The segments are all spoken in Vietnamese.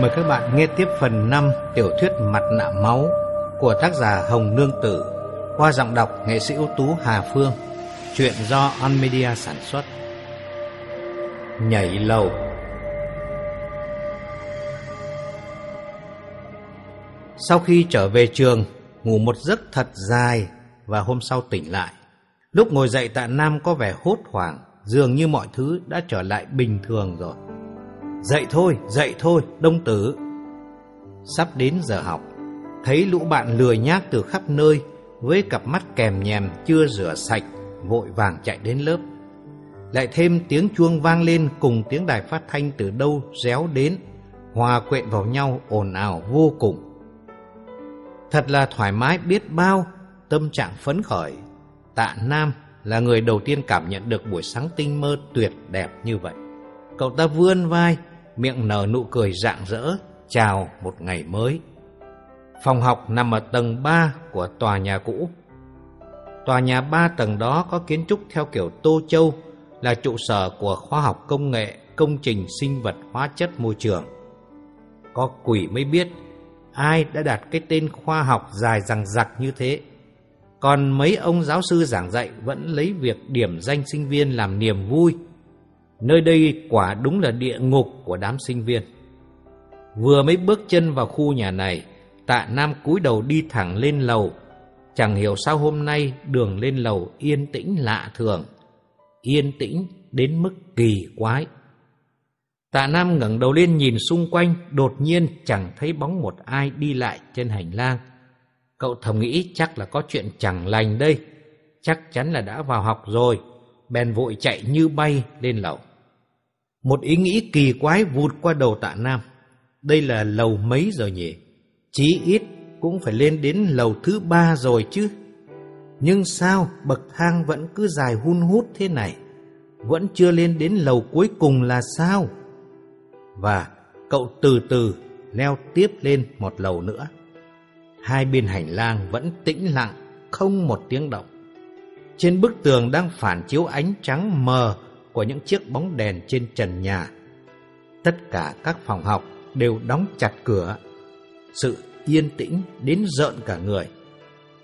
Mời các bạn nghe tiếp phần 5 tiểu thuyết Mặt nạ máu của tác giả Hồng Nương Tử qua giọng đọc nghệ sĩ ưu tú Hà Phương. Chuyện do On Media sản xuất. Nhảy lầu Sau khi trở về trường, ngủ một giấc thật dài và hôm sau tỉnh lại. Lúc ngồi dậy tạ Nam có vẻ hốt hoảng, dường như mọi thứ đã trở lại bình thường rồi. Dậy thôi, dậy thôi, đông tử. Sắp đến giờ học, thấy lũ bạn lười nhác từ khắp nơi với cặp mắt kèm nhèm chưa rửa sạch, vội vàng chạy đến lớp. Lại thêm tiếng chuông vang lên cùng tiếng đài phát thanh từ đâu réo đến, hòa quyện vào nhau ồn ào vô cùng. Thật là thoải mái biết bao, tâm trạng phấn khởi. Tạ Nam là người đầu tiên cảm nhận được buổi sáng tinh mơ tuyệt đẹp như vậy. Cậu ta vươn vai, miệng nở nụ cười rạng rỡ, chào một ngày mới. Phòng học nằm ở tầng 3 của tòa nhà cũ. Tòa nhà 3 tầng đó có kiến trúc theo kiểu Tô Châu, là trụ sở của khoa học công nghệ, công trình sinh vật hóa chất môi trường. Có quỷ mới biết ai đã đặt cái tên khoa học dài rằng giặc như thế. Còn mấy ông giáo sư giảng dạy vẫn lấy việc điểm danh sinh viên làm niềm vui. Nơi đây quả đúng là địa ngục của đám sinh viên. Vừa mới bước chân vào khu nhà này, tạ Nam cúi đầu đi thẳng lên lầu. Chẳng hiểu sao hôm nay đường lên lầu yên tĩnh lạ thường. Yên tĩnh đến mức kỳ quái. Tạ Nam ngẩng đầu lên nhìn xung quanh, đột nhiên chẳng thấy bóng một ai đi lại trên hành lang. Cậu thầm nghĩ chắc là có chuyện chẳng lành đây, chắc chắn là đã vào học rồi, bèn vội chạy như bay lên lầu. Một ý nghĩ kỳ quái vụt qua đầu tạ Nam. Đây là lầu mấy rồi nhỉ? Chí ít cũng phải lên đến lầu thứ ba rồi chứ. Nhưng sao bậc thang vẫn cứ dài hun hút thế này? Vẫn chưa lên đến lầu cuối cùng là sao? Và cậu từ từ leo tiếp lên một lầu nữa. Hai bên hành lang vẫn tĩnh lặng, không một tiếng động. Trên bức tường đang phản chiếu ánh trắng mờ của những chiếc bóng đèn trên trần nhà. Tất cả các phòng học đều đóng chặt cửa. Sự yên tĩnh đến rợn cả người.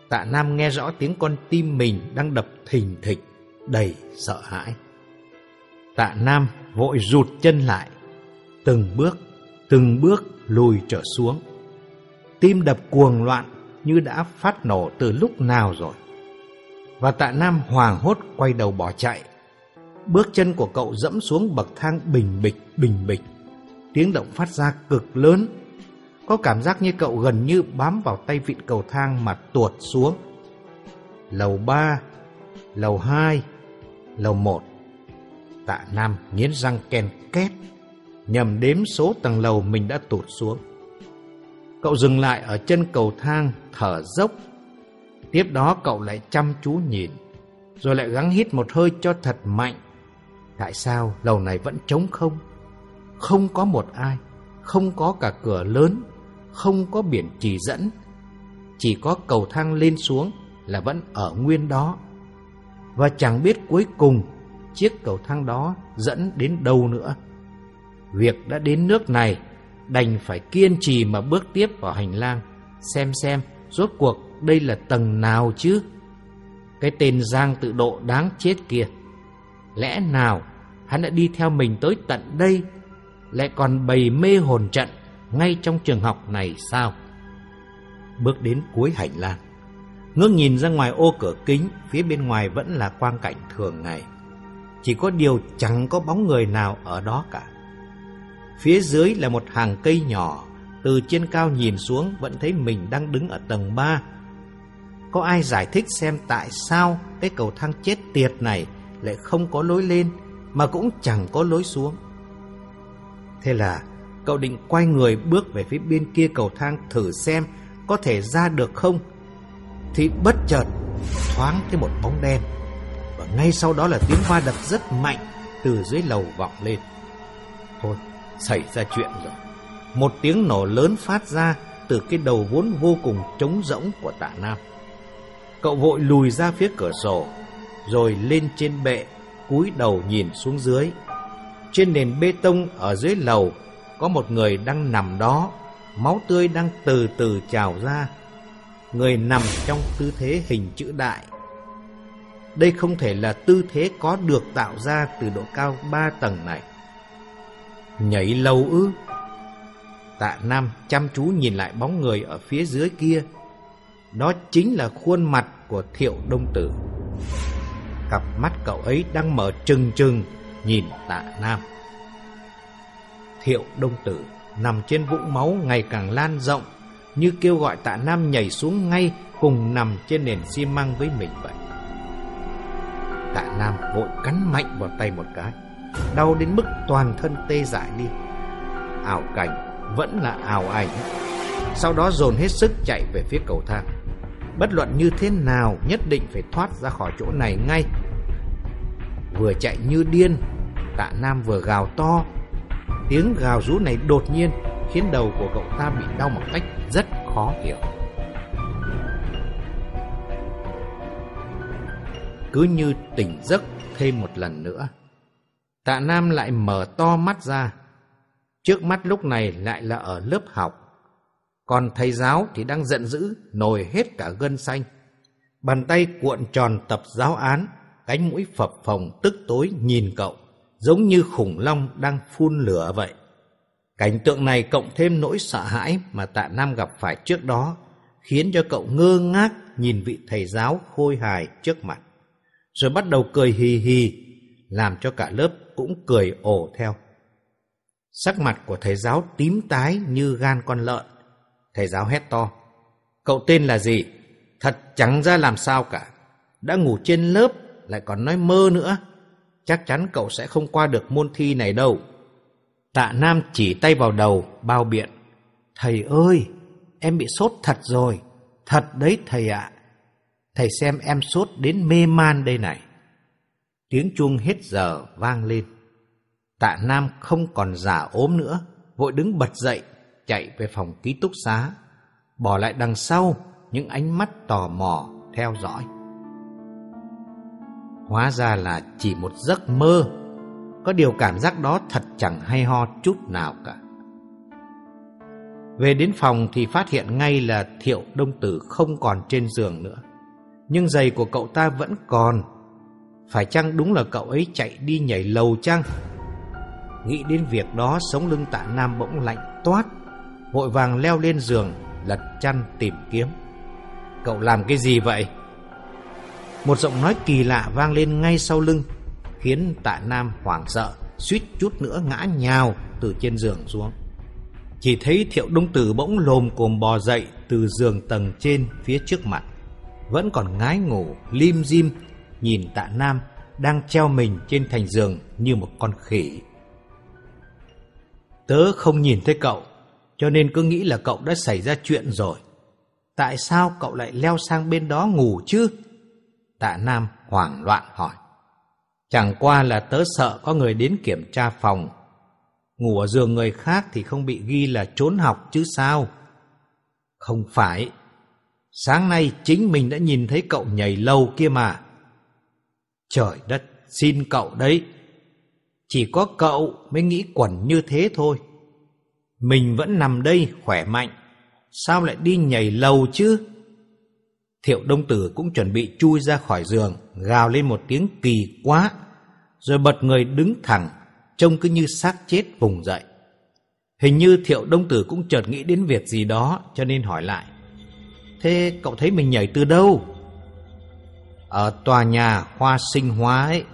Tạ Nam nghe rõ tiếng con tim mình đang đập thình thịch, đầy sợ hãi. Tạ Nam vội rụt chân lại, từng bước, từng bước lùi trở xuống. Tim đập cuồng loạn như đã phát nổ từ lúc nào rồi. Và tạ Nam hoàng hốt quay đầu bỏ chạy. Bước chân của cậu dẫm xuống bậc thang bình bịch, bình bịch. Tiếng động phát ra cực lớn. Có cảm giác như cậu gần như bám vào tay vịn cầu thang mà tuột xuống. Lầu ba, lầu hai, lầu một. Tạ Nam nghiến răng ken két nhầm đếm số tầng lầu mình đã tụt xuống. Cậu dừng lại ở chân cầu thang, thở dốc. Tiếp đó cậu lại chăm chú nhìn, rồi lại gắng hít một hơi cho thật mạnh. Tại sao lầu này vẫn trống không? Không có một ai, không có cả cửa lớn, không có biển chỉ dẫn. Chỉ có cầu thang lên xuống là vẫn ở nguyên đó. Và chẳng biết cuối cùng chiếc cầu thang đó dẫn đến đâu nữa. Việc đã đến nước này, đành phải kiên trì mà bước tiếp vào hành lang, xem xem rốt cuộc đây là tầng nào chứ. Cái tên Giang tự độ đáng chết kia. Lẽ nào hắn đã đi theo mình tới tận đây, lại còn bày mê hồn trận ngay trong trường học này sao? Bước đến cuối hành lang, ngước nhìn ra ngoài ô cửa kính, phía bên ngoài vẫn là quang cảnh thường ngày. Chỉ có điều chẳng có bóng người nào ở đó cả. Phía dưới là một hàng cây nhỏ, từ trên cao nhìn xuống vẫn thấy mình đang đứng ở tầng 3. Có ai giải thích xem tại sao cái cầu thang chết tiệt này lại không có lối lên mà cũng chẳng có lối xuống. Thế là cậu định quay người bước về phía bên kia cầu thang thử xem có thể ra được không. Thì bất chợt thoáng thấy một bóng đen và ngay sau đó là tiếng va đập rất mạnh từ dưới lầu vọng lên. Thôi, xảy ra chuyện rồi. Một tiếng nổ lớn phát ra từ cái đầu vốn vô cùng trống rỗng của tạ Nam. Cậu vội lùi ra phía cửa sổ, rồi lên trên bệ, cúi đầu nhìn xuống dưới. Trên nền bê tông ở dưới lầu có một người đang nằm đó, máu tươi đang từ từ trào ra. Người nằm trong tư thế hình chữ đại. Đây không thể là tư thế có được tạo ra từ độ cao ba tầng này. Nhảy lâu ư? Tạ Nam chăm chú nhìn lại bóng người ở phía dưới kia. Đó chính là khuôn mặt của Thiệu Đông Tử. Cặp mắt cậu ấy đang mở trừng trừng nhìn Tạ Nam. Thiệu Đông Tử nằm trên vũng máu ngày càng lan rộng, như kêu gọi Tạ Nam nhảy xuống ngay cùng nằm trên nền xi măng với mình vậy. Tạ Nam vội cắn mạnh vào tay một cái, đau đến mức toàn thân tê dại đi. Ảo cảnh vẫn là ảo ảnh. Sau đó dồn hết sức chạy về phía cầu thang. Bất luận như thế nào nhất định phải thoát ra khỏi chỗ này ngay. Vừa chạy như điên, tạ Nam vừa gào to. Tiếng gào rú này đột nhiên khiến đầu của cậu ta bị đau một cách rất khó hiểu. Cứ như tỉnh giấc thêm một lần nữa. Tạ Nam lại mở to mắt ra, Trước mắt lúc này lại là ở lớp học. Còn thầy giáo thì đang giận dữ, nổi hết cả gân xanh. Bàn tay cuộn tròn tập giáo án, cánh mũi phập phồng tức tối nhìn cậu, giống như khủng long đang phun lửa vậy. Cảnh tượng này cộng thêm nỗi sợ hãi mà tạ Nam gặp phải trước đó, khiến cho cậu ngơ ngác nhìn vị thầy giáo khôi hài trước mặt. Rồi bắt đầu cười hì hì, làm cho cả lớp cũng cười ồ theo. Sắc mặt của thầy giáo tím tái như gan con lợn. Thầy giáo hét to. Cậu tên là gì? Thật chẳng ra làm sao cả. Đã ngủ trên lớp lại còn nói mơ nữa. Chắc chắn cậu sẽ không qua được môn thi này đâu. Tạ Nam chỉ tay vào đầu, bao biện. Thầy ơi, em bị sốt thật rồi. Thật đấy thầy ạ. Thầy xem em sốt đến mê man đây này. Tiếng chuông hết giờ vang lên. Tạ Nam không còn giả ốm nữa, vội đứng bật dậy, chạy về phòng ký túc xá, bỏ lại đằng sau những ánh mắt tò mò theo dõi. Hóa ra là chỉ một giấc mơ, có điều cảm giác đó thật chẳng hay ho chút nào cả. Về đến phòng thì phát hiện ngay là Thiệu Đông Tử không còn trên giường nữa. Nhưng giày của cậu ta vẫn còn. Phải chăng đúng là cậu ấy chạy đi nhảy lầu chăng? Nghĩ đến việc đó sống lưng tạ Nam bỗng lạnh toát Vội vàng leo lên giường Lật chăn tìm kiếm. Cậu làm cái gì vậy? Một giọng nói kỳ lạ vang lên ngay sau lưng Khiến tạ Nam hoảng sợ Suýt chút nữa ngã nhào Từ trên giường xuống. Chỉ thấy thiệu đông tử bỗng lồm cồm bò dậy Từ giường tầng trên phía trước mặt Vẫn còn ngái ngủ Lim dim Nhìn tạ Nam đang treo mình trên thành giường như một con khỉ. Tớ không nhìn thấy cậu, cho nên cứ nghĩ là cậu đã xảy ra chuyện rồi. Tại sao cậu lại leo sang bên đó ngủ chứ? Tạ Nam hoảng loạn hỏi. Chẳng qua là tớ sợ có người đến kiểm tra phòng. Ngủ ở giường người khác thì không bị ghi là trốn học chứ sao? Không phải. Sáng nay chính mình đã nhìn thấy cậu nhảy lâu kia mà. Trời đất, xin cậu đấy. Chỉ có cậu mới nghĩ quẩn như thế thôi. Mình vẫn nằm đây khỏe mạnh, sao lại đi nhảy lầu chứ? Thiệu Đông Tử cũng chuẩn bị chui ra khỏi giường, gào lên một tiếng kỳ quá, rồi bật người đứng thẳng, trông cứ như xác chết vùng dậy. Hình như Thiệu Đông Tử cũng chợt nghĩ đến việc gì đó cho nên hỏi lại. Thế cậu thấy mình nhảy từ đâu? Ở tòa nhà hoa sinh hóa ấy.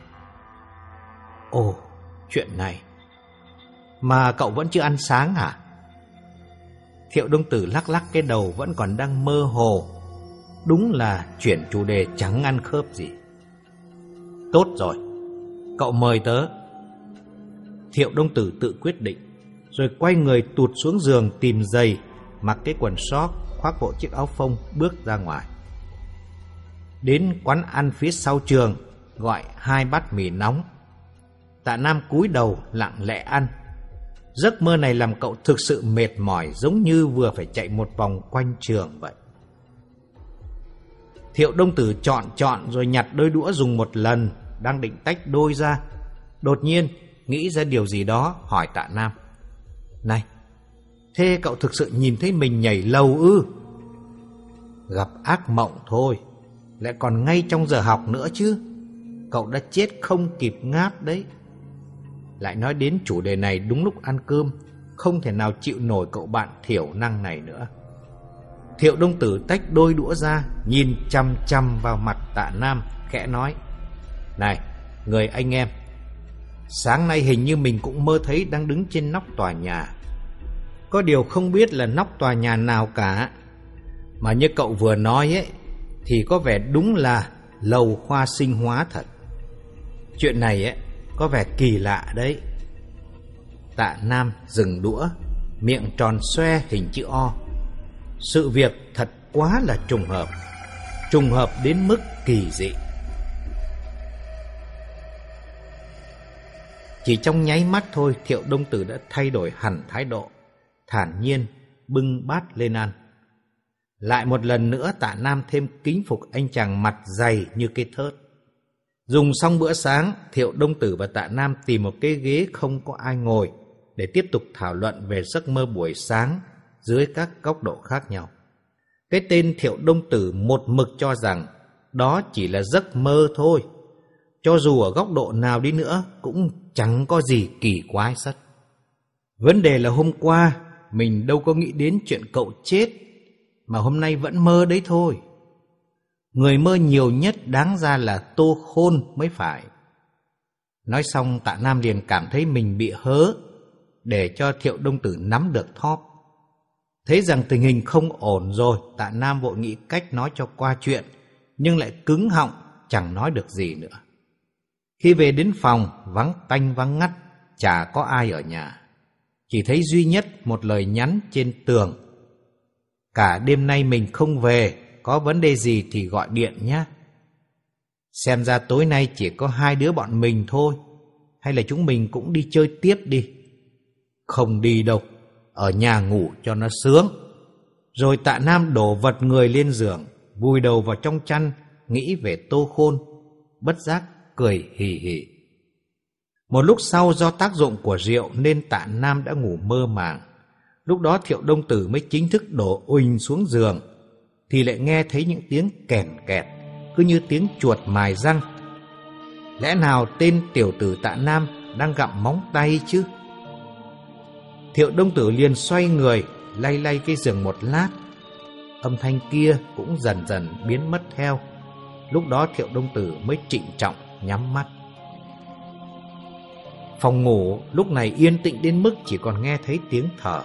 Ồ, chuyện này. Mà cậu vẫn chưa ăn sáng hả? Thiệu Đông Tử lắc lắc cái đầu vẫn còn đang mơ hồ. Đúng là chuyển chủ đề chẳng ăn khớp gì. Tốt rồi, cậu mời tớ. Thiệu Đông Tử tự quyết định, rồi quay người tụt xuống giường tìm giày, mặc cái quần sóc, khoác bộ chiếc áo phông bước ra ngoài. Đến quán ăn phía sau trường, gọi hai bát mì nóng Tạ Nam cúi đầu lặng lẽ ăn. Giấc mơ này làm cậu thực sự mệt mỏi giống như vừa phải chạy một vòng quanh trường vậy. Thiệu Đông Tử chọn chọn rồi nhặt đôi đũa dùng một lần, đang định tách đôi ra. Đột nhiên, nghĩ ra điều gì đó hỏi tạ Nam. Này, thế cậu thực sự nhìn thấy mình nhảy lầu ư? Gặp ác mộng thôi, lại còn ngay trong giờ học nữa chứ. Cậu đã chết không kịp ngáp đấy. Lại nói đến chủ đề này đúng lúc ăn cơm, không thể nào chịu nổi cậu bạn thiểu năng này nữa. Thiệu Đông Tử tách đôi đũa ra, nhìn chăm chăm vào mặt tạ Nam, khẽ nói. Này, người anh em, sáng nay hình như mình cũng mơ thấy đang đứng trên nóc tòa nhà. Có điều không biết là nóc tòa nhà nào cả. Mà như cậu vừa nói ấy, thì có vẻ đúng là lầu khoa sinh hóa thật. Chuyện này ấy, có vẻ kỳ lạ đấy. Tạ Nam dừng đũa, miệng tròn xoe hình chữ O. Sự việc thật quá là trùng hợp, trùng hợp đến mức kỳ dị. Chỉ trong nháy mắt thôi, Thiệu Đông Tử đã thay đổi hẳn thái độ, thản nhiên bưng bát lên ăn. Lại một lần nữa tạ Nam thêm kính phục anh chàng mặt dày như cây thớt. Dùng xong bữa sáng, Thiệu Đông Tử và tạ Nam tìm một cái ghế không có ai ngồi để tiếp tục thảo luận về giấc mơ buổi sáng dưới các góc độ khác nhau. Cái tên Thiệu Đông Tử một mực cho rằng đó chỉ là giấc mơ thôi. Cho dù ở góc độ nào đi nữa cũng chẳng có gì kỳ quái sắt. Vấn đề là hôm qua mình đâu có nghĩ đến chuyện cậu chết mà hôm nay vẫn mơ đấy thôi. Người mơ nhiều nhất đáng ra là Tô Khôn mới phải. Nói xong tạ Nam liền cảm thấy mình bị hớ để cho Thiệu Đông Tử nắm được thóp. Thấy rằng tình hình không ổn rồi, tạ Nam vội nghĩ cách nói cho qua chuyện, nhưng lại cứng họng, chẳng nói được gì nữa. Khi về đến phòng, vắng tanh vắng ngắt, chả có ai ở nhà. Chỉ thấy duy nhất một lời nhắn trên tường. Cả đêm nay mình không về, có vấn đề gì thì gọi điện nhé. Xem ra tối nay chỉ có hai đứa bọn mình thôi, hay là chúng mình cũng đi chơi tiếp đi. Không đi đâu, ở nhà ngủ cho nó sướng. Rồi tạ Nam đổ vật người lên giường, vùi đầu vào trong chăn, nghĩ về tô khôn, bất giác cười hì hì. Một lúc sau do tác dụng của rượu nên tạ Nam đã ngủ mơ màng. Lúc đó Thiệu Đông Tử mới chính thức đổ uỳnh xuống giường, thì lại nghe thấy những tiếng kèn kẹt, cứ như tiếng chuột mài răng. Lẽ nào tên tiểu tử tạ Nam đang gặm móng tay chứ? Thiệu Đông Tử liền xoay người, lay lay cái giường một lát. Âm thanh kia cũng dần dần biến mất theo. Lúc đó Thiệu Đông Tử mới trịnh trọng nhắm mắt. Phòng ngủ lúc này yên tĩnh đến mức chỉ còn nghe thấy tiếng thở.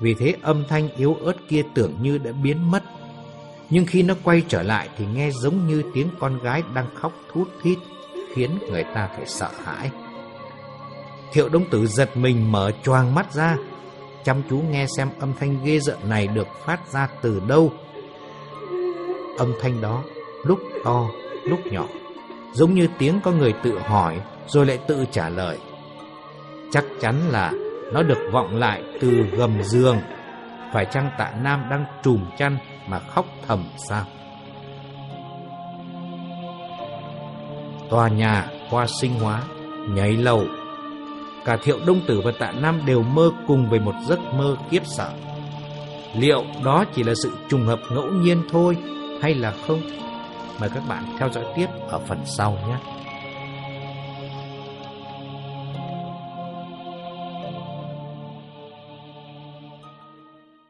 Vì thế âm thanh yếu ớt kia tưởng như đã biến mất. Nhưng khi nó quay trở lại thì nghe giống như tiếng con gái đang khóc thút thít, khiến người ta phải sợ hãi. Thiệu Đông Tử giật mình mở choàng mắt ra, chăm chú nghe xem âm thanh ghê rợn này được phát ra từ đâu. Âm thanh đó lúc to, lúc nhỏ, giống như tiếng có người tự hỏi rồi lại tự trả lời. Chắc chắn là nó được vọng lại từ gầm giường. Phải chăng tạ Nam đang trùm chăn mà khóc thầm sao? Tòa nhà, hoa sinh hóa, nháy lầu cả Thiệu Đông Tử và Tạ Nam đều mơ cùng về một giấc mơ kiếp sợ. Liệu đó chỉ là sự trùng hợp ngẫu nhiên thôi hay là không? Mời các bạn theo dõi tiếp ở phần sau nhé.